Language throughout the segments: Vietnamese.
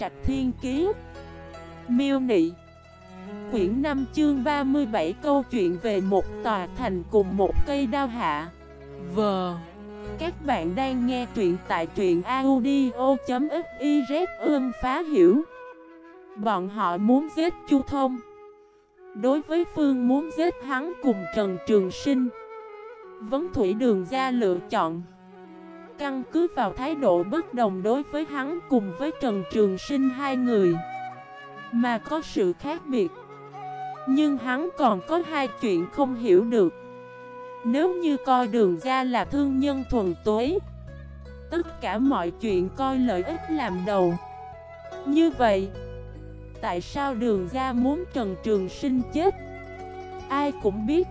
Trạch Thiên Kiế Miêu Nị. Quyển 5 chương 37 câu chuyện về một tòa thành cùng một cây đao hạ. Vờ Các bạn đang nghe truyện tại truyện audio.xyz ương phá hiểu. Bọn họ muốn giết Chu Thông. Đối với Phương muốn giết hắn cùng Trần Trường Sinh. Vấn Thủy Đường ra lựa chọn. Căn cứ vào thái độ bất đồng đối với hắn cùng với Trần Trường Sinh hai người Mà có sự khác biệt. Nhưng hắn còn có hai chuyện không hiểu được. Nếu như coi đường ra là thương nhân thuần túy, Tất cả mọi chuyện coi lợi ích làm đầu. Như vậy, Tại sao đường ra muốn Trần Trường Sinh chết? Ai cũng biết.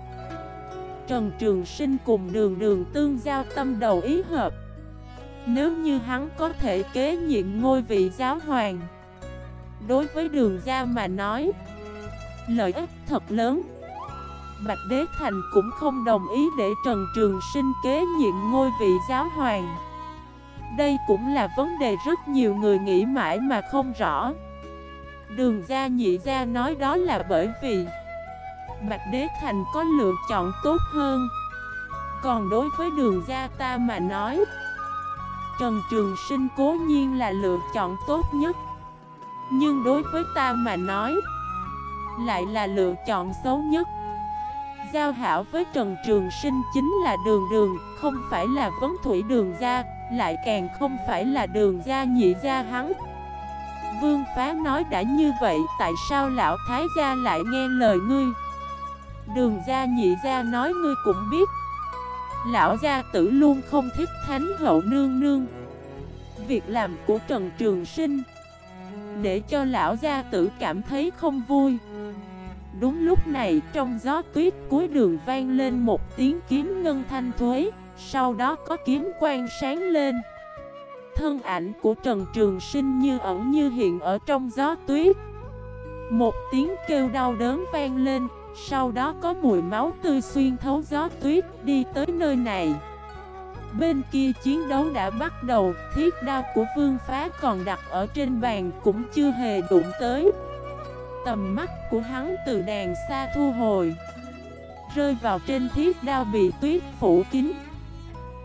Trần Trường Sinh cùng đường đường tương giao tâm đầu ý hợp. Nếu như hắn có thể kế nhiệm ngôi vị giáo hoàng. Đối với đường ra mà nói, Lợi ích thật lớn. Bạch Đế Thành cũng không đồng ý để Trần Trường Sinh kế nhiệm ngôi vị giáo hoàng. Đây cũng là vấn đề rất nhiều người nghĩ mãi mà không rõ. Đường ra nhị ra nói đó là bởi vì Bạch Đế Thành có lựa chọn tốt hơn. Còn đối với đường ra ta mà nói Trần Trường Sinh cố nhiên là lựa chọn tốt nhất. Nhưng đối với ta mà nói, Lại là lựa chọn xấu nhất. Giao hảo với Trần Trường Sinh chính là đường đường, Không phải là vấn thủy đường ra Lại càng không phải là đường ra nhị ra hắn. Vương Phá nói đã như vậy, Tại sao lão thái gia lại nghe lời ngươi? Đường gia nhị gia nói ngươi cũng biết Lão gia tử luôn không thích thánh hậu nương nương. Việc làm của Trần Trường Sinh, Để cho lão gia tử cảm thấy không vui. Đúng lúc này, trong gió tuyết cuối đường vang lên một tiếng kiếm ngân thanh thuế, Sau đó có kiếm quang sáng lên. Thân ảnh của Trần Trường Sinh như ẩn như hiện ở trong gió tuyết. Một tiếng kêu đau đớn vang lên sau đó có mùi máu tươi xuyên thấu gió tuyết đi tới nơi này. Bên kia chiến đấu đã bắt đầu, Thiết đao của vương phá còn đặt ở trên bàn cũng chưa hề đụng tới. Tầm mắt của hắn từ đàn xa thu hồi, Rơi vào trên thiết đao bị tuyết phủ kín.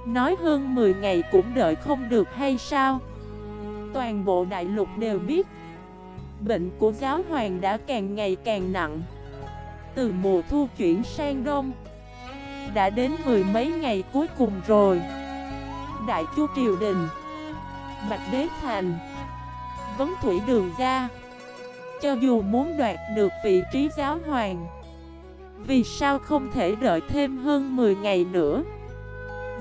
Nói hơn 10 ngày cũng đợi không được hay sao? Toàn bộ đại lục đều biết, Bệnh của giáo hoàng đã càng ngày càng nặng từ mùa thu chuyển sang đông. Đã đến mười mấy ngày cuối cùng rồi. Đại chu triều đình, Bạch đế thành, Vấn thủy đường ra Cho dù muốn đoạt được vị trí giáo hoàng, Vì sao không thể đợi thêm hơn 10 ngày nữa?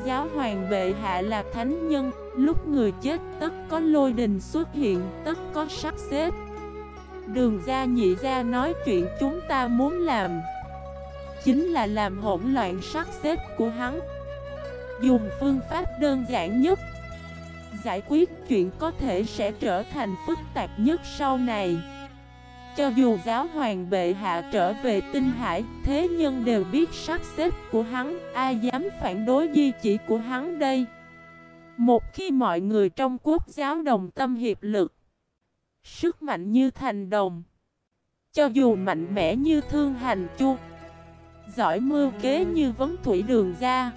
Giáo hoàng bệ hạ là thánh nhân, Lúc người chết tất có lôi đình xuất hiện, Tất có sắp xếp. Đường ra nhị ra nói chuyện chúng ta muốn làm. Chính là làm hỗn loạn sắc xếp của hắn. Dùng phương pháp đơn giản nhất. Giải quyết chuyện có thể sẽ trở thành phức tạp nhất sau này. Cho dù giáo hoàng bệ hạ trở về tinh hải, Thế nhân đều biết sắc xếp của hắn, Ai dám phản đối di chỉ của hắn đây? Một khi mọi người trong quốc giáo đồng tâm hiệp lực Sức mạnh như thành đồng. Cho dù mạnh mẽ như thương hành chu, Giỏi mưu kế như vấn thủy đường ra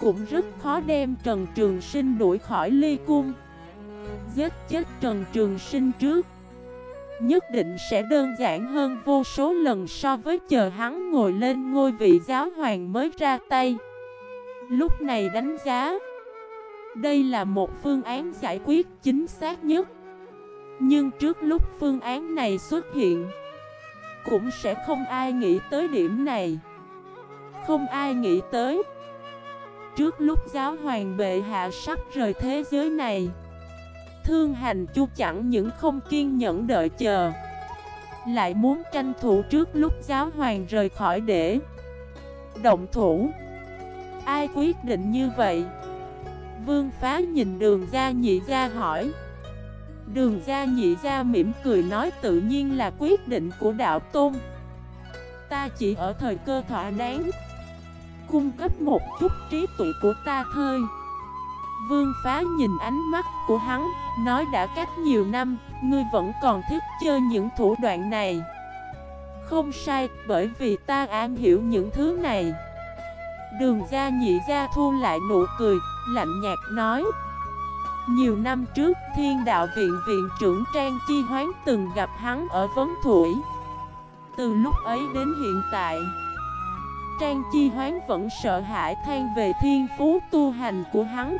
Cũng rất khó đem Trần Trường Sinh đuổi khỏi ly cung. Giết chết Trần Trường Sinh trước, Nhất định sẽ đơn giản hơn vô số lần so với chờ hắn ngồi lên ngôi vị giáo hoàng mới ra tay. Lúc này đánh giá, Đây là một phương án giải quyết chính xác nhất nhưng trước lúc phương án này xuất hiện, Cũng sẽ không ai nghĩ tới điểm này. Không ai nghĩ tới, Trước lúc giáo hoàng bệ hạ sắp rời thế giới này, Thương hành chu chẳng những không kiên nhẫn đợi chờ, Lại muốn tranh thủ trước lúc giáo hoàng rời khỏi để Động thủ. Ai quyết định như vậy? Vương phá nhìn đường ra nhị ra hỏi. Đường ra nhị ra mỉm cười nói tự nhiên là quyết định của đạo tôn Ta chỉ ở thời cơ thỏa đáng Cung cấp một chút trí tuệ của ta thôi Vương phá nhìn ánh mắt của hắn, nói đã cách nhiều năm, ngươi vẫn còn thích chơi những thủ đoạn này. Không sai, bởi vì ta an hiểu những thứ này. Đường ra nhị ra thu lại nụ cười, lạnh nhạt nói. Nhiều năm trước, thiên đạo viện viện trưởng Trang Chi Hoán từng gặp hắn ở Vấn Thủy. Từ lúc ấy đến hiện tại, Trang Chi Hoán vẫn sợ hãi than về thiên phú tu hành của hắn.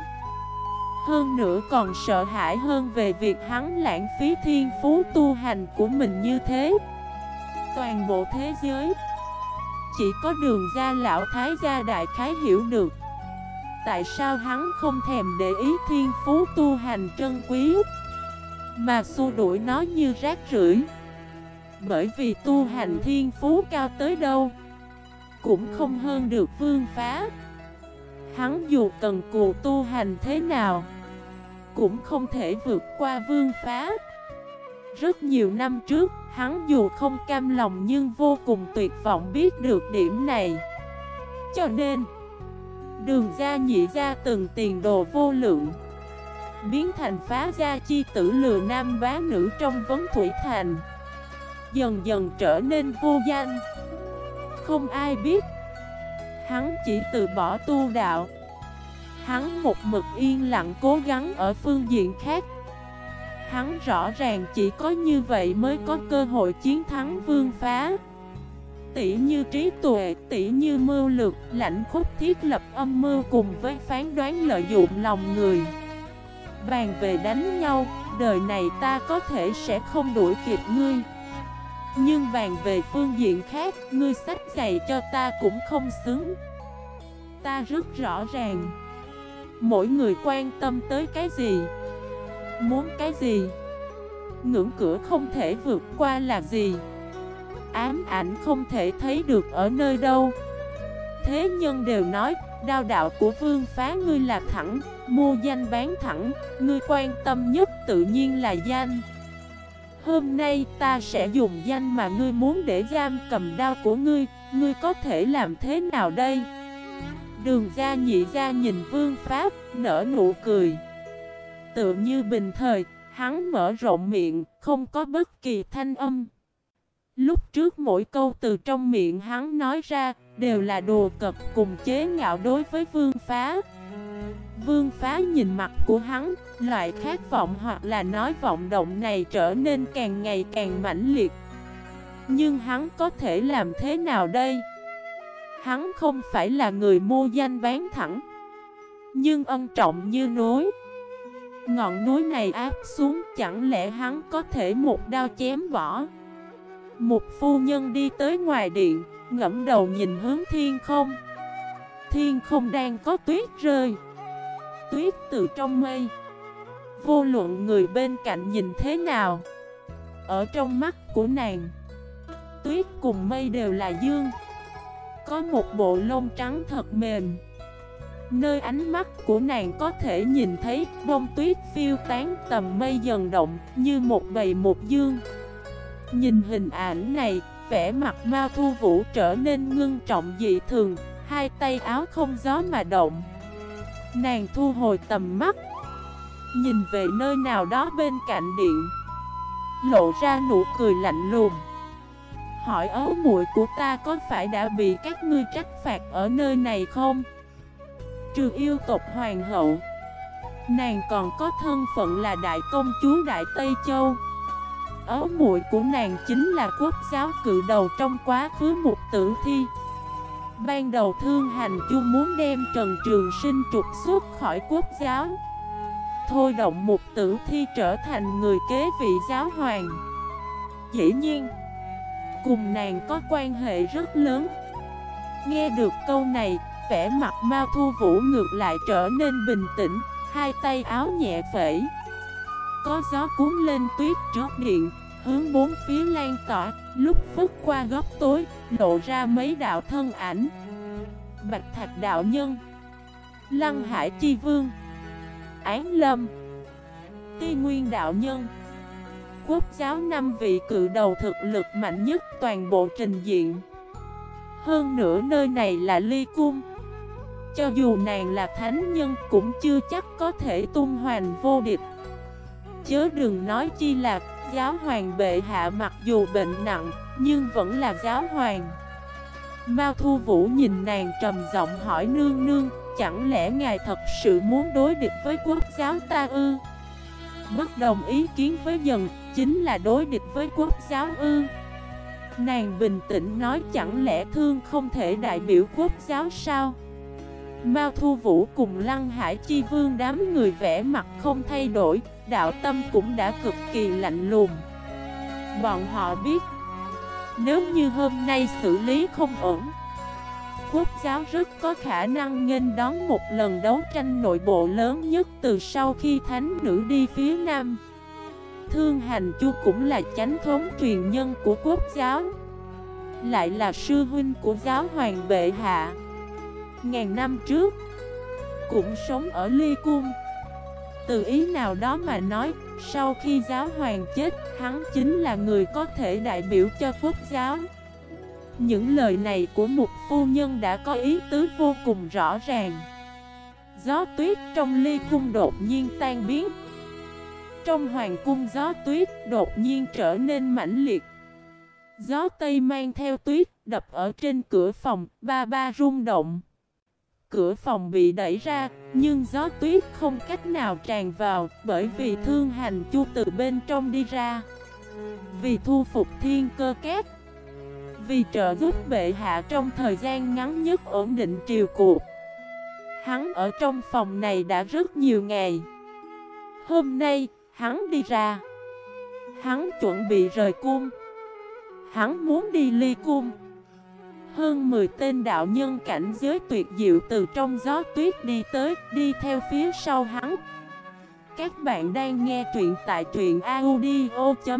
Hơn nữa còn sợ hãi hơn về việc hắn lãng phí thiên phú tu hành của mình như thế Toàn bộ thế giới Chỉ có đường ra lão thái gia đại khái hiểu được Tại sao hắn không thèm để ý thiên phú tu hành trân quý? Mà xua đuổi nó như rác rưởi. Bởi vì tu hành thiên phú cao tới đâu Cũng không hơn được vương phá. Hắn dù cần cù tu hành thế nào cũng không thể vượt qua vương phá. Rất nhiều năm trước, hắn dù không cam lòng nhưng vô cùng tuyệt vọng biết được điểm này. Cho nên, đường ra nhị ra từng tiền đồ vô lượng. Biến thành phá gia chi tử lừa nam bá nữ trong vấn thủy thành. Dần dần trở nên vô danh. Không ai biết. Hắn chỉ từ bỏ tu đạo. Hắn một mực yên lặng cố gắng ở phương diện khác. Hắn rõ ràng chỉ có như vậy mới có cơ hội chiến thắng vương phá. Tỷ như trí tuệ, tỷ như mưu lược, lãnh khúc thiết lập âm mưu cùng với phán đoán lợi dụng lòng người. Bàn về đánh nhau, đời này ta có thể sẽ không đuổi kịp ngươi. Nhưng bàn về phương diện khác, ngươi sách giày cho ta cũng không xứng. Ta rất rõ ràng. Mỗi người quan tâm tới cái gì? Muốn cái gì? Ngưỡng cửa không thể vượt qua là gì? Ám ảnh không thể thấy được ở nơi đâu. Thế nhân đều nói Đao đạo của vương phá ngươi là thẳng Mua danh bán thẳng Ngươi quan tâm nhất tự nhiên là danh. Hôm nay ta sẽ dùng danh mà ngươi muốn để giam cầm đao của ngươi Ngươi có thể làm thế nào đây? Đường ra nhị ra nhìn vương pháp, nở nụ cười. Tự như bình thời, hắn mở rộng miệng, không có bất kỳ thanh âm. Lúc trước mỗi câu từ trong miệng hắn nói ra, đều là đồ cật cùng chế ngạo đối với vương phá. Vương phá nhìn mặt của hắn, loại khát vọng hoặc là nói vọng động này trở nên càng ngày càng mãnh liệt. Nhưng hắn có thể làm thế nào đây? Hắn không phải là người mua danh bán thẳng Nhưng ân trọng như núi. Ngọn núi này áp xuống chẳng lẽ hắn có thể một đao chém bỏ? Một phu nhân đi tới ngoài điện, Ngẫm đầu nhìn hướng thiên không. Thiên không đang có tuyết rơi, Tuyết từ trong mây. Vô luận người bên cạnh nhìn thế nào, Ở trong mắt của nàng, Tuyết cùng mây đều là dương. Có một bộ lông trắng thật mềm. Nơi ánh mắt của nàng có thể nhìn thấy bông tuyết phiêu tán tầm mây dần động như một bầy một dương. Nhìn hình ảnh này, vẻ mặt Mao Thu Vũ trở nên ngưng trọng dị thường Hai tay áo không gió mà động. Nàng thu hồi tầm mắt Nhìn về nơi nào đó bên cạnh điện Lộ ra nụ cười lạnh lùng. Hỏi ấu muội của ta có phải đã bị các ngươi trách phạt ở nơi này không? Trừ yêu tộc hoàng hậu Nàng còn có thân phận là đại công chúa Đại Tây Châu. Ấu muội của nàng chính là quốc giáo cự đầu trong quá khứ một tử thi. Ban đầu thương hành chu muốn đem Trần Trường Sinh trục xuất khỏi quốc giáo. Thôi động một tử thi trở thành người kế vị giáo hoàng. Dĩ nhiên cùng nàng có quan hệ rất lớn. Nghe được câu này, vẻ mặt Mao Thu Vũ ngược lại trở nên bình tĩnh, hai tay áo nhẹ phẩy. Có gió cuốn lên tuyết trước điện, hướng bốn phía lan tỏa, lúc phức qua góc tối, lộ ra mấy đạo thân ảnh. Bạch Thạch Đạo Nhân Lăng Hải Chi Vương Án Lâm Ti Nguyên Đạo Nhân. Quốc giáo năm vị cự đầu thực lực mạnh nhất toàn bộ trình diện. Hơn nữa nơi này là ly cung. Cho dù nàng là thánh nhân cũng chưa chắc có thể tung hoành vô địch. Chớ đừng nói chi là giáo hoàng bệ hạ mặc dù bệnh nặng, nhưng vẫn là giáo hoàng. Mao Thu Vũ nhìn nàng trầm giọng hỏi, nương nương, Chẳng lẽ ngài thật sự muốn đối địch với quốc giáo ta ư? Bất đồng ý kiến với dần Chính là đối địch với quốc giáo ư. Nàng bình tĩnh nói, chẳng lẽ thương không thể đại biểu quốc giáo sao? Mao Thu Vũ cùng Lăng Hải Chi Vương đám người vẽ mặt không thay đổi Đạo tâm cũng đã cực kỳ lạnh lùng. Bọn họ biết, Nếu như hôm nay xử lý không ổn, Quốc giáo rất có khả năng nghênh đón một lần đấu tranh nội bộ lớn nhất từ sau khi thánh nữ đi phía Nam. Thương Hành Chu cũng là chánh thống truyền nhân của quốc giáo, Lại là sư huynh của giáo hoàng bệ hạ. Ngàn năm trước, Cũng sống ở Ly Cung. Từ ý nào đó mà nói Sau khi giáo hoàng chết Hắn chính là người có thể đại biểu cho quốc giáo. Những lời này của một phu nhân đã có ý tứ vô cùng rõ ràng. Gió tuyết trong ly cung đột nhiên tan biến. Trong hoàng cung gió tuyết đột nhiên trở nên mãnh liệt. Gió Tây mang theo tuyết đập ở trên cửa phòng, ba ba rung động cửa phòng bị đẩy ra, nhưng gió tuyết không cách nào tràn vào bởi vì thương hành chu từ bên trong đi ra. Vì thu phục thiên cơ két, vì trợ giúp bệ hạ trong thời gian ngắn nhất ổn định triều cuộc. Hắn ở trong phòng này đã rất nhiều ngày. Hôm nay, hắn đi ra. Hắn chuẩn bị rời cung. Hắn muốn đi ly cung. Hơn 10 tên đạo nhân cảnh giới tuyệt diệu từ trong gió tuyết đi tới, đi theo phía sau hắn. Các bạn đang nghe truyện tại truyện audio.fif